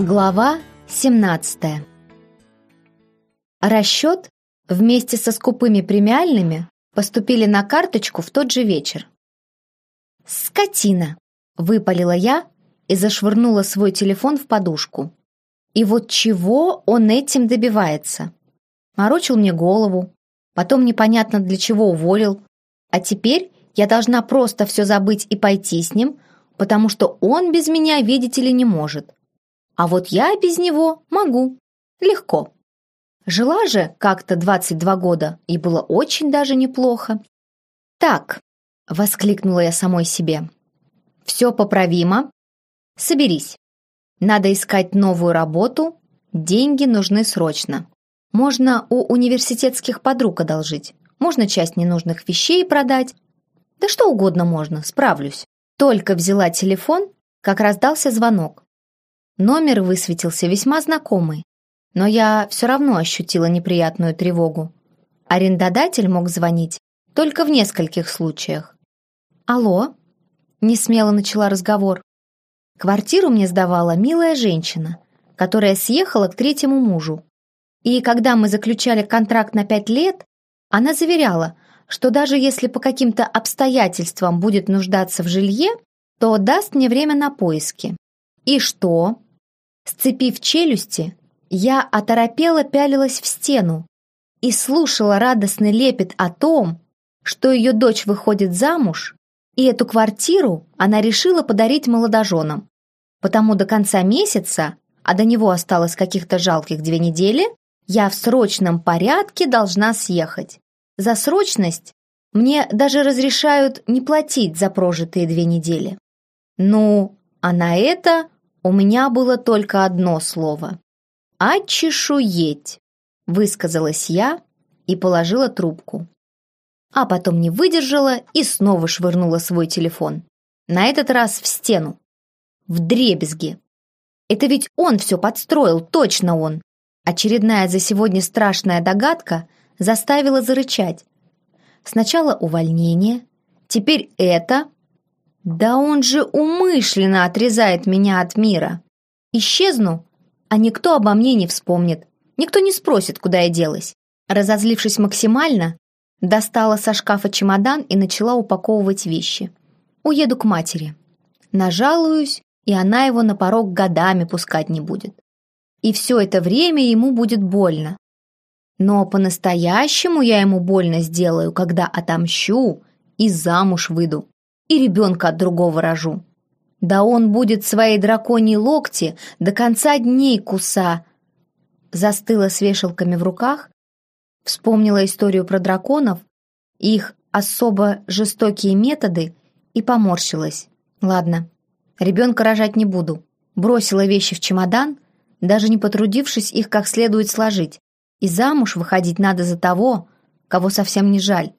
Глава 17 Расчет вместе со скупыми премиальными поступили на карточку в тот же вечер. «Скотина!» — выпалила я и зашвырнула свой телефон в подушку. И вот чего он этим добивается? Морочил мне голову, потом непонятно для чего уволил, а теперь я должна просто все забыть и пойти с ним, потому что он без меня, видите ли, не может. А вот я без него могу. Легко. Жила же как-то 22 года, и было очень даже неплохо. «Так», — воскликнула я самой себе, — «все поправимо. Соберись. Надо искать новую работу, деньги нужны срочно. Можно у университетских подруг одолжить, можно часть ненужных вещей продать. Да что угодно можно, справлюсь. Только взяла телефон, как раздался звонок. Номер высветился весьма знакомый, но я все равно ощутила неприятную тревогу. Арендодатель мог звонить только в нескольких случаях. «Алло?» — несмело начала разговор. Квартиру мне сдавала милая женщина, которая съехала к третьему мужу. И когда мы заключали контракт на пять лет, она заверяла, что даже если по каким-то обстоятельствам будет нуждаться в жилье, то даст мне время на поиски. И что? Сцепив челюсти, я оторопела пялилась в стену и слушала радостный лепет о том, что ее дочь выходит замуж, и эту квартиру она решила подарить молодоженам. Потому до конца месяца, а до него осталось каких-то жалких две недели, я в срочном порядке должна съехать. За срочность мне даже разрешают не платить за прожитые две недели. Ну, а на это у меня было только одно слово. «Очешуеть», — высказалась я и положила трубку. А потом не выдержала и снова швырнула свой телефон. На этот раз в стену. В дребезги. Это ведь он все подстроил, точно он. Очередная за сегодня страшная догадка заставила зарычать. Сначала увольнение, теперь это, да он же умышленно отрезает меня от мира. Исчезну, а никто обо мне не вспомнит. Никто не спросит, куда я делась. Разозлившись максимально, достала со шкафа чемодан и начала упаковывать вещи. Уеду к матери. Нажалуюсь, и она его на порог годами пускать не будет. И все это время ему будет больно. Но по-настоящему я ему больно сделаю, когда отомщу и замуж выйду и ребенка от другого рожу. Да он будет своей драконьей локти до конца дней куса. Застыла с вешалками в руках, вспомнила историю про драконов, их особо жестокие методы и поморщилась. Ладно, ребенка рожать не буду. Бросила вещи в чемодан, даже не потрудившись их как следует сложить. И замуж выходить надо за того, кого совсем не жаль.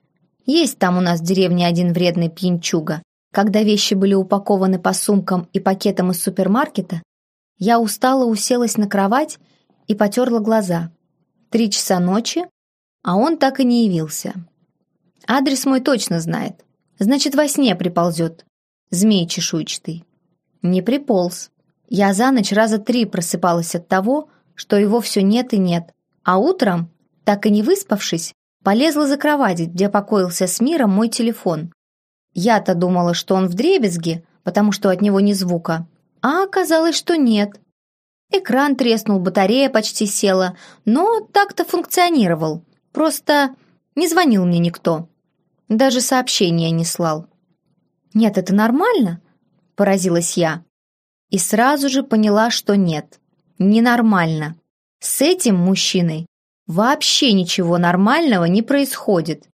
Есть там у нас в деревне один вредный пьянчуга. Когда вещи были упакованы по сумкам и пакетам из супермаркета, я устало уселась на кровать и потерла глаза. Три часа ночи, а он так и не явился. Адрес мой точно знает. Значит, во сне приползет. Змей чешуйчатый. Не приполз. Я за ночь раза три просыпалась от того, что его все нет и нет. А утром, так и не выспавшись, Полезла за кровать, где покоился с миром мой телефон. Я-то думала, что он в дребезге, потому что от него ни звука. А оказалось, что нет. Экран треснул, батарея почти села, но так-то функционировал. Просто не звонил мне никто. Даже сообщения не слал. «Нет, это нормально?» – поразилась я. И сразу же поняла, что нет. Ненормально. С этим мужчиной Вообще ничего нормального не происходит.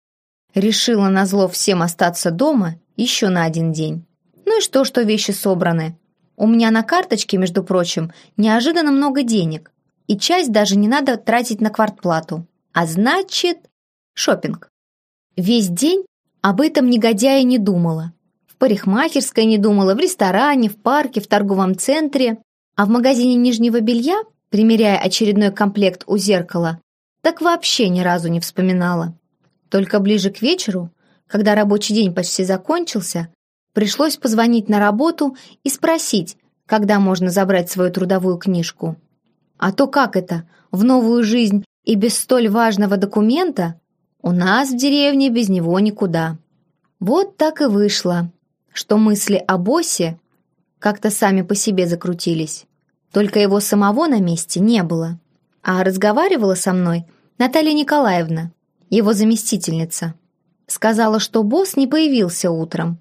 Решила назло всем остаться дома еще на один день. Ну и что, что вещи собраны? У меня на карточке, между прочим, неожиданно много денег. И часть даже не надо тратить на квартплату. А значит, шопинг. Весь день об этом негодяя не думала. В парикмахерской не думала, в ресторане, в парке, в торговом центре. А в магазине нижнего белья, примеряя очередной комплект у зеркала, так вообще ни разу не вспоминала. Только ближе к вечеру, когда рабочий день почти закончился, пришлось позвонить на работу и спросить, когда можно забрать свою трудовую книжку. А то как это, в новую жизнь и без столь важного документа? У нас в деревне без него никуда. Вот так и вышло, что мысли о боссе как-то сами по себе закрутились. Только его самого на месте не было. А разговаривала со мной Наталья Николаевна, его заместительница. Сказала, что босс не появился утром.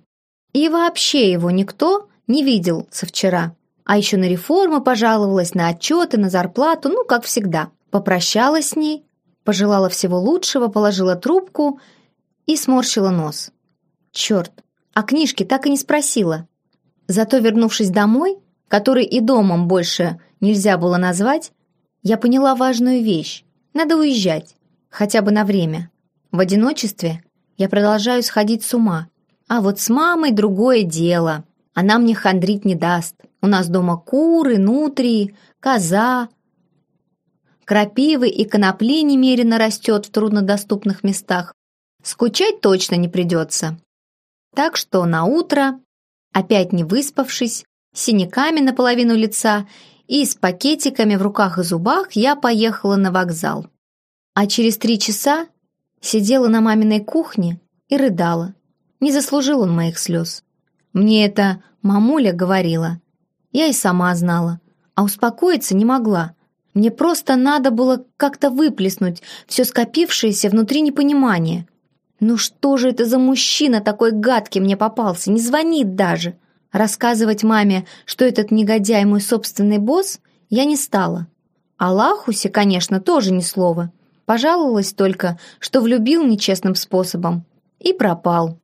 И вообще его никто не видел со вчера. А еще на реформы пожаловалась, на отчеты, на зарплату, ну, как всегда. Попрощалась с ней, пожелала всего лучшего, положила трубку и сморщила нос. Черт, а книжки так и не спросила. Зато, вернувшись домой, который и домом больше нельзя было назвать, я поняла важную вещь. Надо уезжать, хотя бы на время. В одиночестве я продолжаю сходить с ума. А вот с мамой другое дело. Она мне хандрить не даст. У нас дома куры, нутрии, коза. Крапивы и конопли немерено растет в труднодоступных местах. Скучать точно не придется. Так что на утро Опять не выспавшись, синяками наполовину лица и с пакетиками в руках и зубах я поехала на вокзал. А через три часа сидела на маминой кухне и рыдала. Не заслужил он моих слез. Мне это мамуля говорила. Я и сама знала. А успокоиться не могла. Мне просто надо было как-то выплеснуть все скопившееся внутри непонимание. «Ну что же это за мужчина такой гадкий мне попался? Не звонит даже!» Рассказывать маме, что этот негодяй мой собственный босс, я не стала. О Лахусе, конечно, тоже ни слова. Пожаловалась только, что влюбил нечестным способом. И пропал.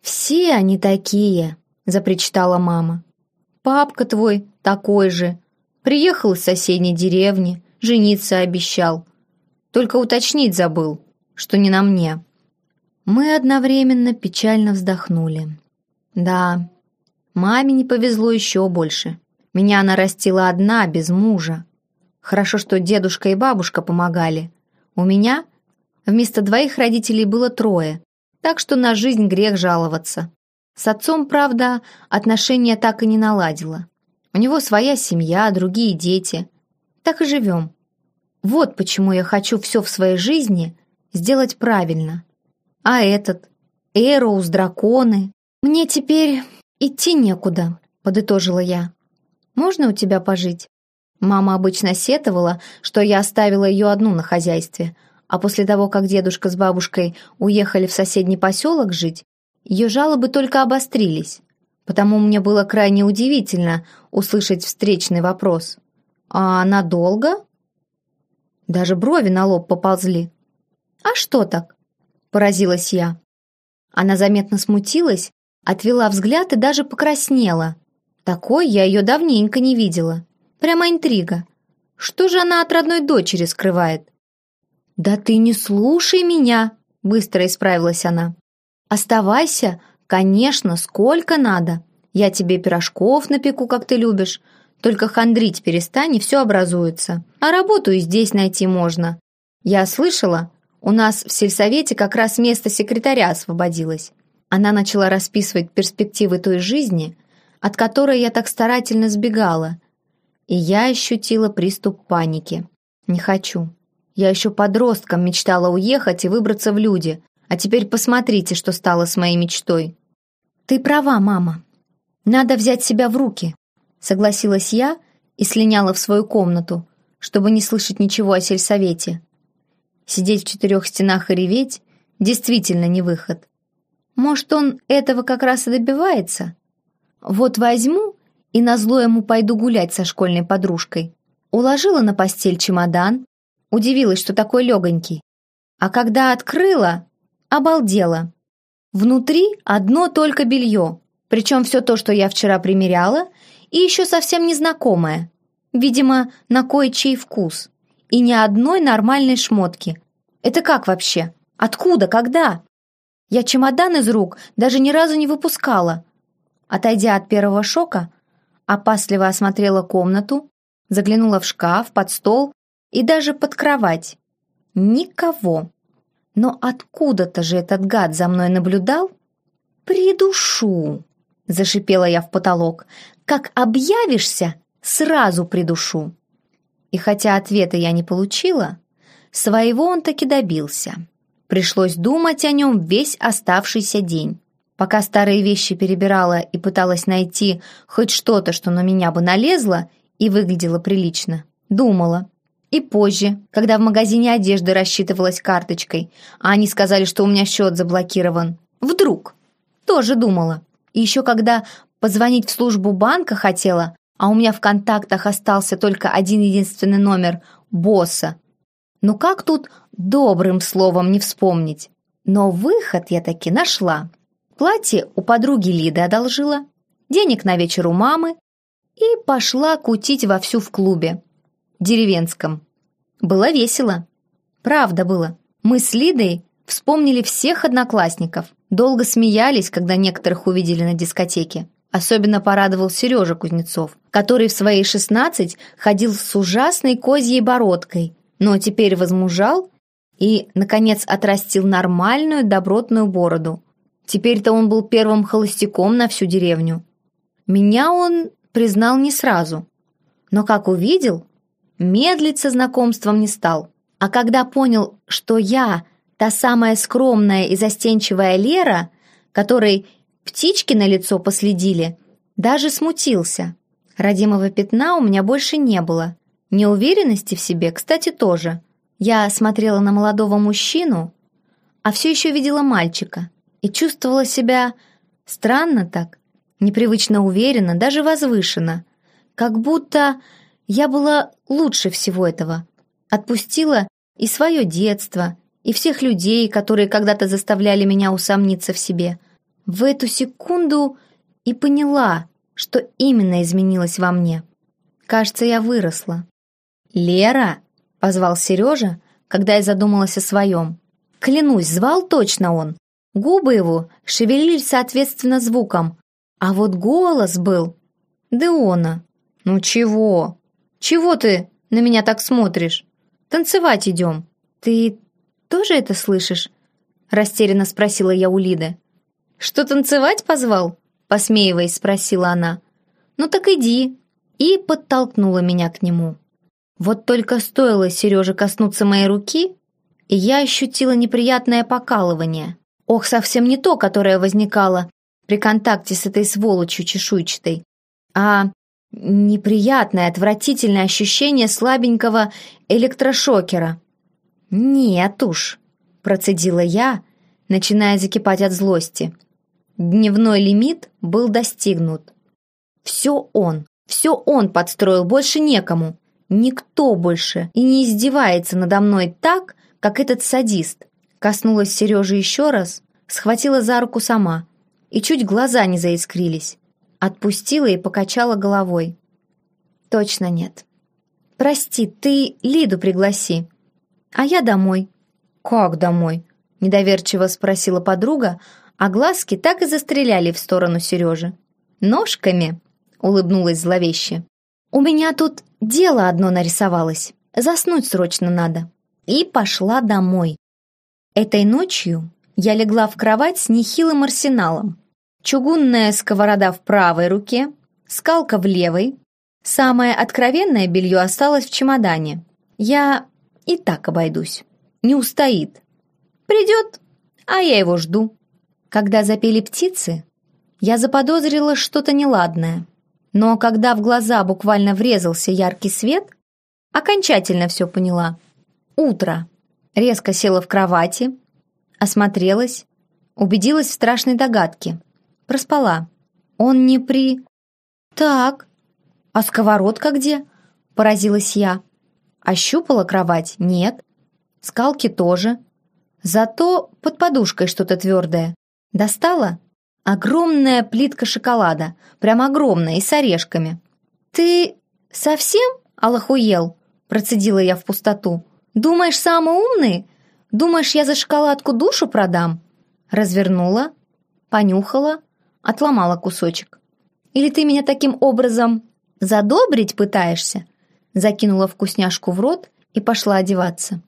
«Все они такие», — запричитала мама. «Папка твой такой же. Приехал из соседней деревни, жениться обещал. Только уточнить забыл, что не на мне». Мы одновременно печально вздохнули. Да, маме не повезло еще больше. Меня она растила одна, без мужа. Хорошо, что дедушка и бабушка помогали. У меня вместо двоих родителей было трое, так что на жизнь грех жаловаться. С отцом, правда, отношения так и не наладила. У него своя семья, другие дети. Так и живем. Вот почему я хочу все в своей жизни сделать правильно. А этот? Эроуз, драконы. Мне теперь идти некуда, подытожила я. Можно у тебя пожить? Мама обычно сетовала, что я оставила ее одну на хозяйстве, а после того, как дедушка с бабушкой уехали в соседний поселок жить, ее жалобы только обострились. Потому мне было крайне удивительно услышать встречный вопрос. «А надолго?» Даже брови на лоб поползли. «А что так? поразилась я. Она заметно смутилась, отвела взгляд и даже покраснела. Такой я ее давненько не видела. Прямо интрига. Что же она от родной дочери скрывает? «Да ты не слушай меня!» — быстро исправилась она. «Оставайся, конечно, сколько надо. Я тебе пирожков напеку, как ты любишь. Только хандрить перестань, и все образуется. А работу и здесь найти можно. Я слышала, у нас в сельсовете как раз место секретаря освободилось. Она начала расписывать перспективы той жизни, от которой я так старательно сбегала. И я ощутила приступ паники. Не хочу. Я еще подростком мечтала уехать и выбраться в люди, а теперь посмотрите, что стало с моей мечтой. Ты права, мама. Надо взять себя в руки, согласилась я и слиняла в свою комнату, чтобы не слышать ничего о сельсовете. Сидеть в четырех стенах и реветь действительно не выход. Может, он этого как раз и добивается? Вот возьму и назло ему пойду гулять со школьной подружкой. Уложила на постель чемодан, удивилась, что такой легонький. А когда открыла, обалдела. Внутри одно только белье, причем все то, что я вчера примеряла, и еще совсем незнакомое. Видимо, на кое-чей вкус и ни одной нормальной шмотки. Это как вообще? Откуда? Когда? Я чемодан из рук даже ни разу не выпускала. Отойдя от первого шока, опасливо осмотрела комнату, заглянула в шкаф, под стол и даже под кровать. Никого. Но откуда-то же этот гад за мной наблюдал? Придушу. Зашипела я в потолок. «Как объявишься, сразу придушу!» И хотя ответа я не получила, своего он таки добился. Пришлось думать о нем весь оставшийся день. Пока старые вещи перебирала и пыталась найти хоть что-то, что на меня бы налезло и выглядело прилично, думала. И позже, когда в магазине одежды рассчитывалась карточкой, а они сказали, что у меня счет заблокирован. Вдруг. Тоже думала. И еще когда позвонить в службу банка хотела, а у меня в контактах остался только один единственный номер босса. Ну как тут добрым словом не вспомнить? Но выход я таки нашла. Платье у подруги Лиды одолжила, денег на вечер у мамы и пошла кутить вовсю в клубе деревенском. Было весело. Правда было. Мы с Лидой вспомнили всех одноклассников. Долго смеялись, когда некоторых увидели на дискотеке. Особенно порадовал Сережа Кузнецов, который в свои 16 ходил с ужасной козьей бородкой, но теперь возмужал и, наконец, отрастил нормальную добротную бороду. Теперь-то он был первым холостяком на всю деревню. Меня он признал не сразу, но как увидел, медлить со знакомством не стал. А когда понял, что я та самая скромная и застенчивая Лера, которой птички на лицо последили, даже смутился. Родимого пятна у меня больше не было. Неуверенности в себе, кстати, тоже. Я смотрела на молодого мужчину, а все еще видела мальчика и чувствовала себя странно так, непривычно уверенно, даже возвышенно, как будто я была лучше всего этого. Отпустила и свое детство, и всех людей, которые когда-то заставляли меня усомниться в себе. В эту секунду и поняла, что именно изменилось во мне. Кажется, я выросла. «Лера!» — позвал Сережа, когда я задумалась о своем. Клянусь, звал точно он. Губы его шевелились соответственно звукам, а вот голос был... Деона. «Ну чего?» «Чего ты на меня так смотришь? Танцевать идем». «Ты тоже это слышишь?» Растерянно спросила я у Лиды. «Что, танцевать позвал?» Посмеиваясь, спросила она. «Ну так иди». И подтолкнула меня к нему. Вот только стоило Сереже коснуться моей руки, и я ощутила неприятное покалывание. Ох, совсем не то, которое возникало при контакте с этой сволочью чешуйчатой, а неприятное, отвратительное ощущение слабенького электрошокера. «Нет уж», — процедила я, начиная закипать от злости. Дневной лимит был достигнут. Все он, все он подстроил, больше некому. Никто больше и не издевается надо мной так, как этот садист. Коснулась Сережи еще раз, схватила за руку сама, и чуть глаза не заискрились. Отпустила и покачала головой. «Точно нет. Прости, ты Лиду пригласи, а я домой». «Как домой?» – недоверчиво спросила подруга, а глазки так и застреляли в сторону Сережи. «Ножками?» – улыбнулась зловеще. «У меня тут дело одно нарисовалось. Заснуть срочно надо». И пошла домой. Этой ночью я легла в кровать с нехилым арсеналом. Чугунная сковорода в правой руке, скалка в левой. Самое откровенное белье осталось в чемодане. Я и так обойдусь. Не устоит. Придет, а я его жду. Когда запели птицы, я заподозрила что-то неладное. Но когда в глаза буквально врезался яркий свет, окончательно все поняла. Утро. Резко села в кровати, осмотрелась, убедилась в страшной догадке – Проспала. Он не при... Так, а сковородка где? Поразилась я. Ощупала кровать? Нет. Скалки тоже. Зато под подушкой что-то твердое. Достала? Огромная плитка шоколада. Прям огромная, и с орешками. «Ты совсем алохуел?» Процедила я в пустоту. «Думаешь, самый умный? Думаешь, я за шоколадку душу продам?» Развернула, понюхала, отломала кусочек. Или ты меня таким образом задобрить пытаешься?» Закинула вкусняшку в рот и пошла одеваться.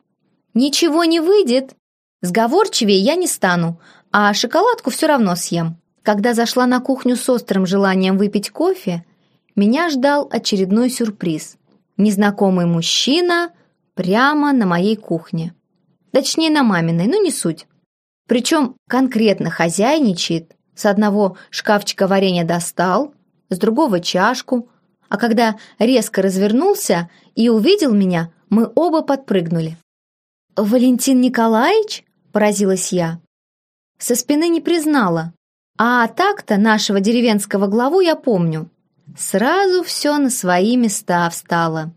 «Ничего не выйдет. Сговорчивее я не стану, а шоколадку все равно съем. Когда зашла на кухню с острым желанием выпить кофе, меня ждал очередной сюрприз. Незнакомый мужчина прямо на моей кухне. Точнее, на маминой, но не суть. Причем конкретно хозяйничает. С одного шкафчика варенья достал, с другого чашку. А когда резко развернулся и увидел меня, мы оба подпрыгнули. «Валентин Николаевич?» – поразилась я. Со спины не признала. А так-то нашего деревенского главу я помню. Сразу все на свои места встало.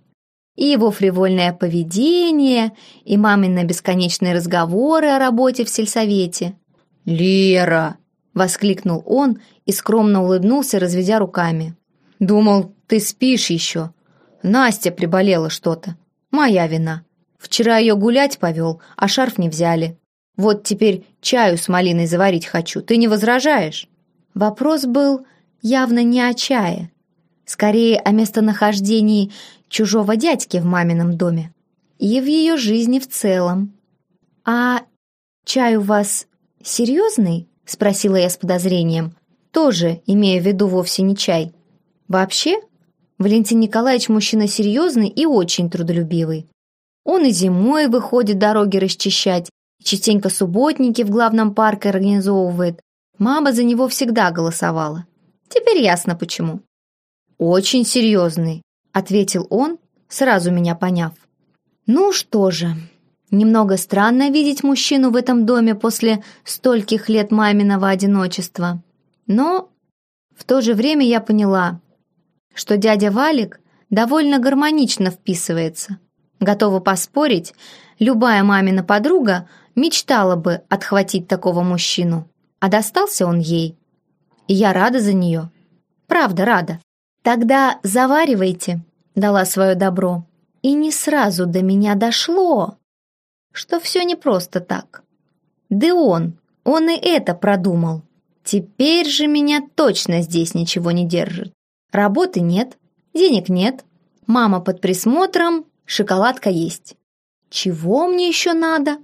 И его фривольное поведение, и мамины бесконечные разговоры о работе в сельсовете. «Лера!» — воскликнул он и скромно улыбнулся, разведя руками. «Думал, ты спишь еще. Настя приболела что-то. Моя вина. Вчера ее гулять повел, а шарф не взяли. Вот теперь чаю с малиной заварить хочу. Ты не возражаешь?» Вопрос был явно не о чае. Скорее о местонахождении чужого дядьки в мамином доме. И в ее жизни в целом. «А чай у вас серьезный?» — спросила я с подозрением. Тоже имея в виду вовсе не чай. Вообще, Валентин Николаевич мужчина серьезный и очень трудолюбивый. Он и зимой выходит дороги расчищать, Частенько субботники в главном парке организовывает. Мама за него всегда голосовала. Теперь ясно почему. «Очень серьезный», — ответил он, сразу меня поняв. «Ну что же, немного странно видеть мужчину в этом доме после стольких лет маминого одиночества. Но в то же время я поняла, что дядя Валик довольно гармонично вписывается. Готова поспорить, любая мамина подруга мечтала бы отхватить такого мужчину, а достался он ей. И я рада за нее. Правда, рада. Тогда заваривайте, дала свое добро. И не сразу до меня дошло, что все не просто так. Да он, он и это продумал. Теперь же меня точно здесь ничего не держит. Работы нет, денег нет, мама под присмотром, шоколадка есть. Чего мне еще надо?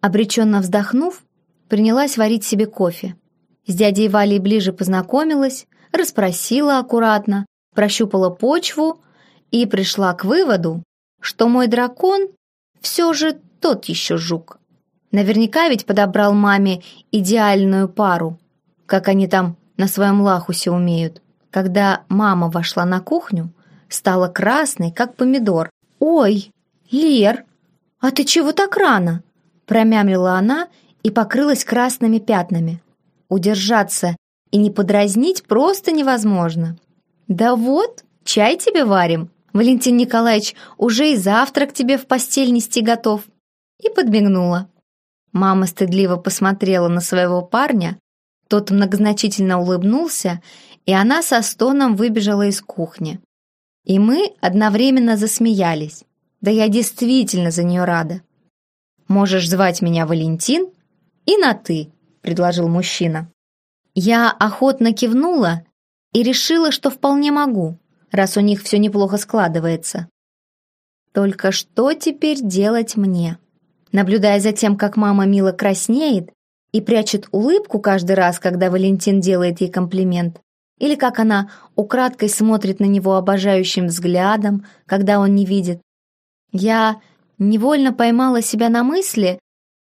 Обреченно вздохнув, принялась варить себе кофе. С дядей Валей ближе познакомилась, расспросила аккуратно, прощупала почву и пришла к выводу, что мой дракон все же тот еще жук. Наверняка ведь подобрал маме идеальную пару, как они там на своем лахусе умеют. Когда мама вошла на кухню, стала красной, как помидор. «Ой, Лер, а ты чего так рано?» Промямлила она и покрылась красными пятнами. Удержаться и не подразнить просто невозможно. «Да вот, чай тебе варим. Валентин Николаевич уже и завтрак тебе в постель нести готов». И подмигнула. Мама стыдливо посмотрела на своего парня, тот многозначительно улыбнулся, и она со стоном выбежала из кухни. И мы одновременно засмеялись. Да я действительно за нее рада. «Можешь звать меня Валентин и на «ты», — предложил мужчина. Я охотно кивнула и решила, что вполне могу, раз у них все неплохо складывается. Только что теперь делать мне? Наблюдая за тем, как мама мило краснеет и прячет улыбку каждый раз, когда Валентин делает ей комплимент, или как она украдкой смотрит на него обожающим взглядом, когда он не видит, я невольно поймала себя на мысли,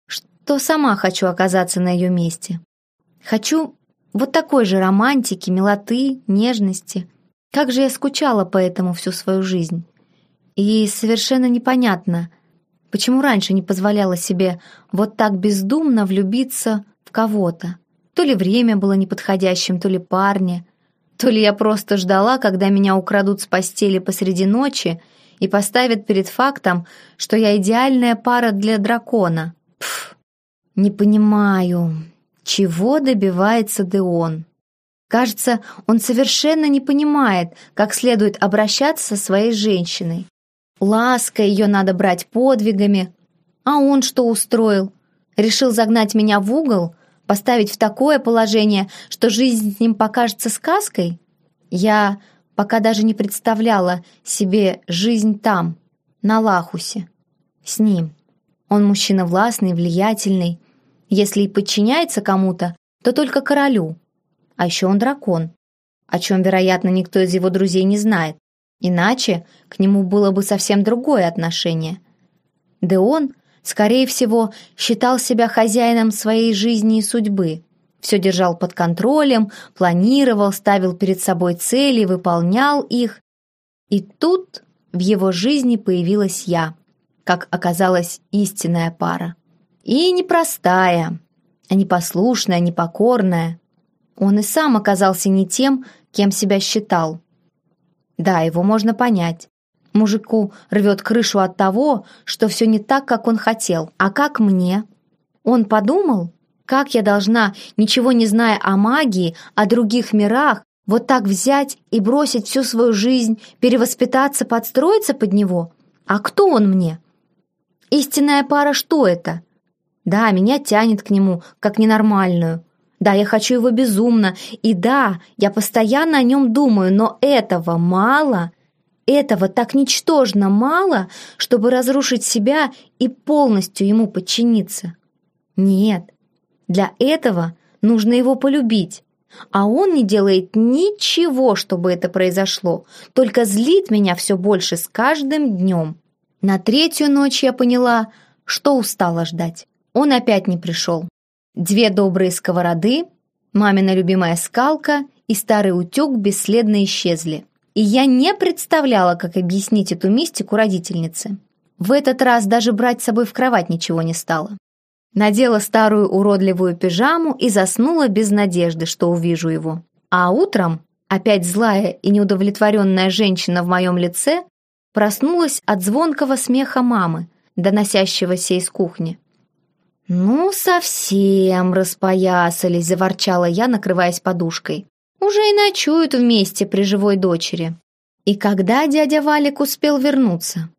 что сама хочу оказаться на ее месте. Хочу вот такой же романтики, милоты, нежности. Как же я скучала по этому всю свою жизнь. И совершенно непонятно, почему раньше не позволяла себе вот так бездумно влюбиться в кого-то. То ли время было неподходящим, то ли парни, то ли я просто ждала, когда меня украдут с постели посреди ночи и поставит перед фактом, что я идеальная пара для дракона. Пф, не понимаю, чего добивается Деон. Кажется, он совершенно не понимает, как следует обращаться со своей женщиной. Лаской ее надо брать подвигами. А он что устроил? Решил загнать меня в угол, поставить в такое положение, что жизнь с ним покажется сказкой? Я пока даже не представляла себе жизнь там, на Лахусе, с ним. Он мужчина властный, влиятельный. Если и подчиняется кому-то, то только королю. А еще он дракон, о чем, вероятно, никто из его друзей не знает. Иначе к нему было бы совсем другое отношение. Да он, скорее всего, считал себя хозяином своей жизни и судьбы. Все держал под контролем, планировал, ставил перед собой цели, выполнял их. И тут в его жизни появилась я, как оказалась истинная пара. И непростая, а непослушная, непокорная. Он и сам оказался не тем, кем себя считал. Да, его можно понять. Мужику рвет крышу от того, что все не так, как он хотел. А как мне? Он подумал, как я должна, ничего не зная о магии, о других мирах, вот так взять и бросить всю свою жизнь, перевоспитаться, подстроиться под него? А кто он мне? Истинная пара что это? Да, меня тянет к нему, как ненормальную. Да, я хочу его безумно, и да, я постоянно о нем думаю, но этого мало. Этого так ничтожно мало, чтобы разрушить себя и полностью ему подчиниться. Нет, для этого нужно его полюбить. А он не делает ничего, чтобы это произошло, только злит меня все больше с каждым днем. На третью ночь я поняла, что устала ждать. Он опять не пришел. Две добрые сковороды, мамина любимая скалка и старый утюг бесследно исчезли. И я не представляла, как объяснить эту мистику родительнице. В этот раз даже брать с собой в кровать ничего не стала. Надела старую уродливую пижаму и заснула без надежды, что увижу его. А утром, опять злая и неудовлетворенная женщина в моем лице, проснулась от звонкого смеха мамы, доносящегося из кухни. «Ну, совсем распоясались», — заворчала я, накрываясь подушкой. «Уже и ночуют вместе при живой дочери». И когда дядя Валик успел вернуться?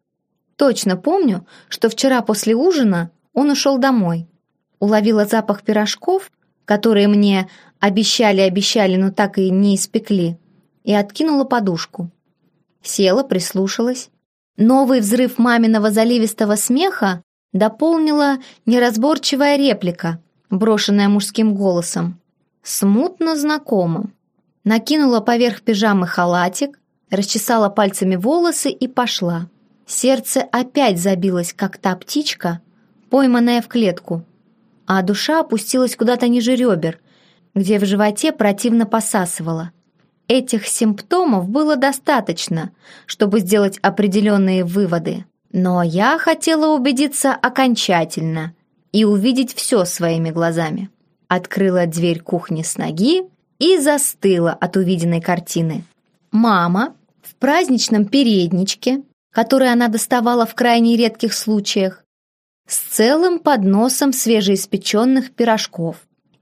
Точно помню, что вчера после ужина он ушел домой. Уловила запах пирожков, которые мне обещали-обещали, но так и не испекли, и откинула подушку. Села, прислушалась. Новый взрыв маминого заливистого смеха дополнила неразборчивая реплика, брошенная мужским голосом. Смутно знакомым. Накинула поверх пижамы халатик, расчесала пальцами волосы и пошла. Сердце опять забилось, как та птичка, пойманная в клетку, а душа опустилась куда-то ниже ребер, где в животе противно посасывала. Этих симптомов было достаточно, чтобы сделать определенные выводы. Но я хотела убедиться окончательно и увидеть все своими глазами. Открыла дверь кухни с ноги и застыла от увиденной картины. Мама в праздничном передничке, который она доставала в крайне редких случаях, с целым подносом свежеиспеченных пирожков.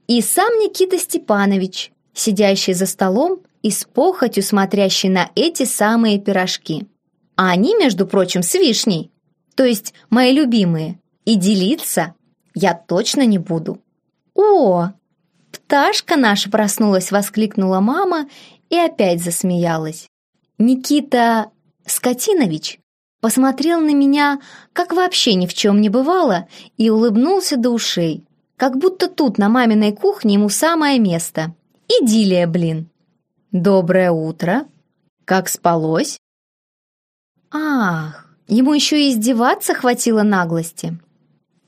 И сам Никита Степанович, сидящий за столом и с похотью смотрящий на эти самые пирожки. А они, между прочим, с вишней. То есть мои любимые. И делиться я точно не буду. «О, пташка наша проснулась!» — воскликнула мама и опять засмеялась. Никита Скотинович посмотрел на меня, как вообще ни в чем не бывало, и улыбнулся до ушей, как будто тут, на маминой кухне, ему самое место. Идиллия, блин. «Доброе утро! Как спалось?» Ах, ему еще и издеваться хватило наглости.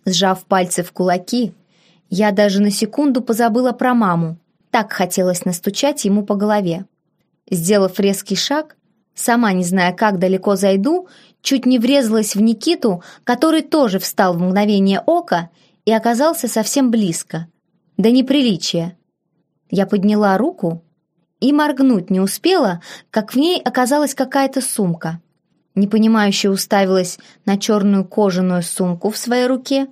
Сжав пальцы в кулаки, я даже на секунду позабыла про маму. Так хотелось настучать ему по голове. Сделав резкий шаг, сама не зная, как далеко зайду, чуть не врезалась в Никиту, который тоже встал в мгновение ока и оказался совсем близко. До неприличия. Я подняла руку и моргнуть не успела, как в ней оказалась какая-то сумка непонимающе уставилась на черную кожаную сумку в своей руке,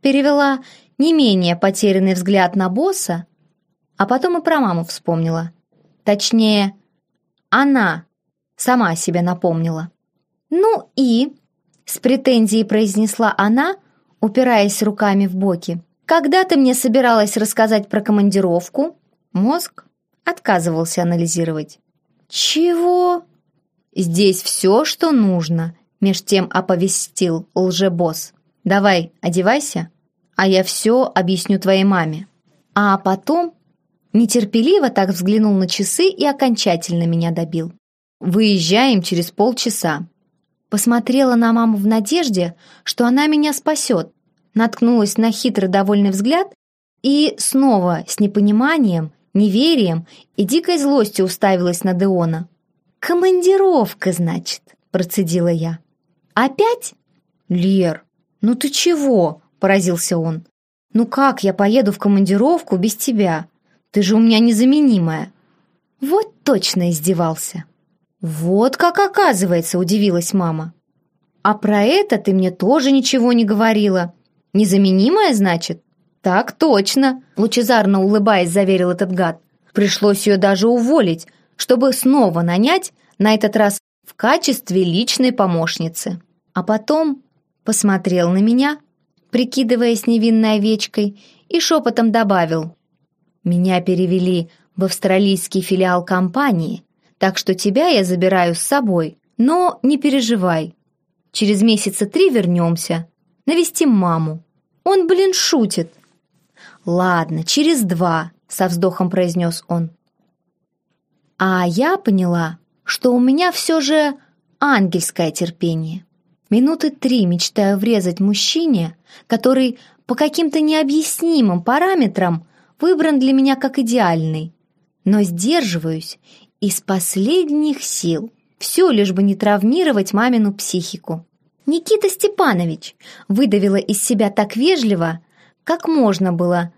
перевела не менее потерянный взгляд на босса, а потом и про маму вспомнила. Точнее, она сама себе напомнила. «Ну и...» — с претензией произнесла она, упираясь руками в боки. «Когда ты мне собиралась рассказать про командировку?» Мозг отказывался анализировать. «Чего?» «Здесь все, что нужно», — меж тем оповестил лжебосс. «Давай, одевайся, а я все объясню твоей маме». А потом, Нетерпеливо так взглянул на часы и окончательно меня добил. «Выезжаем через полчаса». Посмотрела на маму в надежде, что она меня спасет. Наткнулась на хитрый довольный взгляд и снова с непониманием, неверием и дикой злостью уставилась на Деона. «Командировка, значит», — процедила я. «Опять?» «Лер, ну ты чего?» — поразился он. «Ну как я поеду в командировку без тебя? Ты же у меня незаменимая». Вот точно издевался. «Вот как оказывается», — удивилась мама. «А про это ты мне тоже ничего не говорила. Незаменимая, значит?» «Так точно», — лучезарно улыбаясь, заверил этот гад. «Пришлось ее даже уволить, чтобы снова нанять, на этот раз в качестве личной помощницы». А потом посмотрел на меня, прикидываясь невинной овечкой, и шепотом добавил. «Меня перевели в австралийский филиал компании, так что тебя я забираю с собой, но не переживай. Через месяца три вернемся, навестим маму. Он, блин, шутит». «Ладно, через два», — со вздохом произнес он. А я поняла, что у меня все же ангельское терпение. Минуты три мечтаю врезать мужчине, который по каким-то необъяснимым параметрам выбран для меня как идеальный. Но сдерживаюсь из последних сил. Все лишь бы не травмировать мамину психику. «Никита Степанович!» выдавила из себя так вежливо, как можно было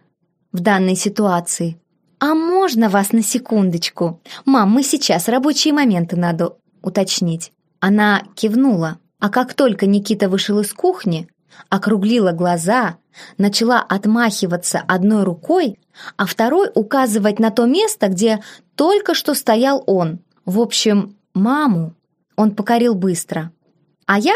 в данной ситуации. «А можно вас на секундочку? Мам, мы сейчас рабочие моменты надо уточнить». Она кивнула. А как только Никита вышел из кухни, округлила глаза, начала отмахиваться одной рукой, а второй указывать на то место, где только что стоял он. В общем, маму он покорил быстро. А я?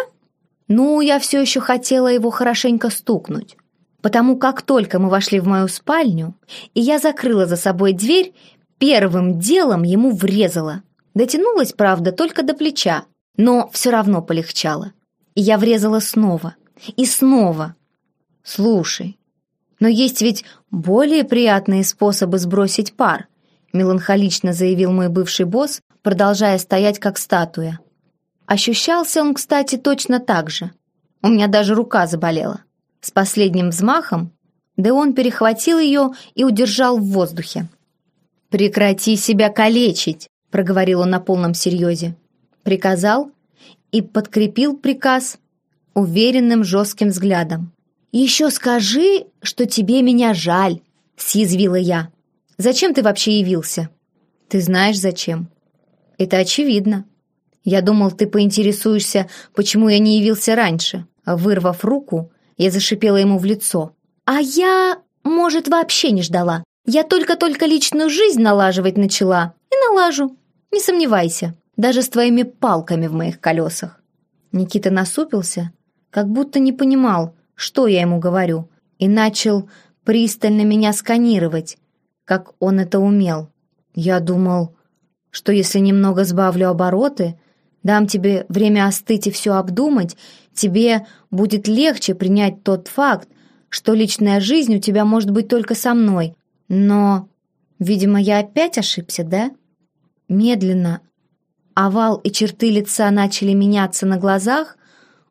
Ну, я все еще хотела его хорошенько стукнуть. Потому как только мы вошли в мою спальню, и я закрыла за собой дверь, первым делом ему врезала. Дотянулась, правда, только до плеча, но все равно полегчало. И я врезала снова. И снова. «Слушай, но есть ведь более приятные способы сбросить пар», меланхолично заявил мой бывший босс, продолжая стоять как статуя. Ощущался он, кстати, точно так же. У меня даже рука заболела. С последним взмахом да он перехватил ее и удержал в воздухе. «Прекрати себя калечить», — проговорил он на полном серьезе приказал и подкрепил приказ уверенным жестким взглядом. «Еще скажи, что тебе меня жаль», — съязвила я. «Зачем ты вообще явился?» «Ты знаешь, зачем?» «Это очевидно. Я думал, ты поинтересуешься, почему я не явился раньше». Вырвав руку, я зашипела ему в лицо. «А я, может, вообще не ждала. Я только-только личную жизнь налаживать начала. И налажу. Не сомневайся» даже с твоими палками в моих колесах». Никита насупился, как будто не понимал, что я ему говорю, и начал пристально меня сканировать, как он это умел. Я думал, что если немного сбавлю обороты, дам тебе время остыть и все обдумать, тебе будет легче принять тот факт, что личная жизнь у тебя может быть только со мной. Но, видимо, я опять ошибся, да? Медленно, Овал и черты лица начали меняться на глазах,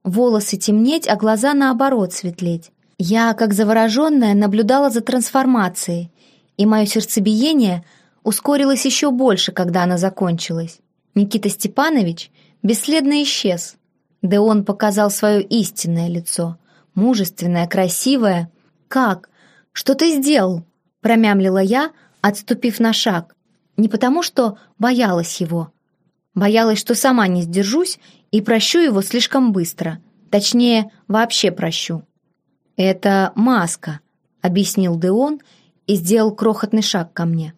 волосы темнеть, а глаза наоборот светлеть. Я, как завороженная, наблюдала за трансформацией, и мое сердцебиение ускорилось еще больше, когда она закончилась. Никита Степанович бесследно исчез, да он показал свое истинное лицо, мужественное, красивое. «Как? Что ты сделал?» — промямлила я, отступив на шаг. Не потому, что боялась его, Боялась, что сама не сдержусь и прощу его слишком быстро. Точнее, вообще прощу. «Это маска», — объяснил Деон и сделал крохотный шаг ко мне.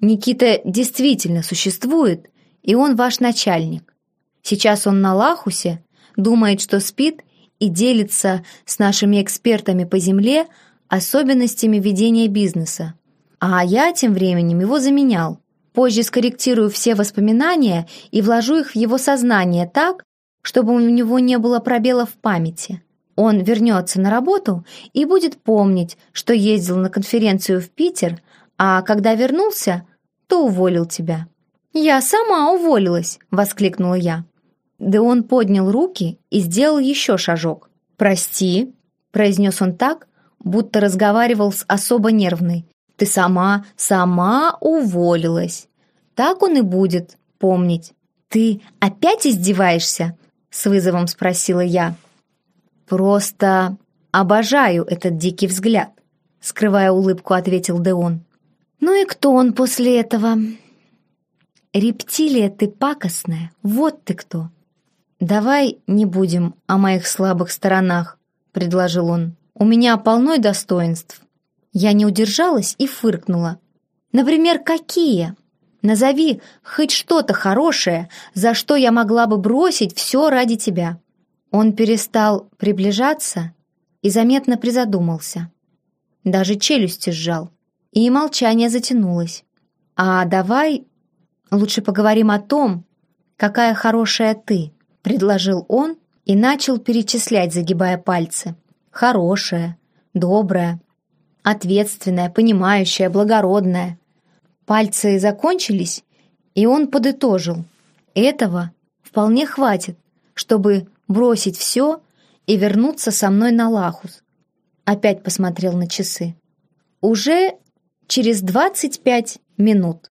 «Никита действительно существует, и он ваш начальник. Сейчас он на Лахусе, думает, что спит и делится с нашими экспертами по земле особенностями ведения бизнеса. А я тем временем его заменял. Позже скорректирую все воспоминания и вложу их в его сознание так, чтобы у него не было пробелов в памяти. Он вернется на работу и будет помнить, что ездил на конференцию в Питер, а когда вернулся, то уволил тебя». «Я сама уволилась!» — воскликнула я. Да он поднял руки и сделал еще шажок. «Прости», — произнес он так, будто разговаривал с особо нервной. «Ты сама, сама уволилась. Так он и будет помнить». «Ты опять издеваешься?» — с вызовом спросила я. «Просто обожаю этот дикий взгляд», — скрывая улыбку, ответил Деон. «Ну и кто он после этого?» «Рептилия ты пакостная, вот ты кто!» «Давай не будем о моих слабых сторонах», — предложил он. «У меня полно достоинств». Я не удержалась и фыркнула. «Например, какие? Назови хоть что-то хорошее, за что я могла бы бросить все ради тебя». Он перестал приближаться и заметно призадумался. Даже челюсти сжал, и молчание затянулось. «А давай лучше поговорим о том, какая хорошая ты», — предложил он и начал перечислять, загибая пальцы. «Хорошая, добрая, ответственная, понимающая, благородная». Пальцы закончились, и он подытожил. «Этого вполне хватит, чтобы бросить все и вернуться со мной на Лахус». Опять посмотрел на часы. «Уже через двадцать пять минут».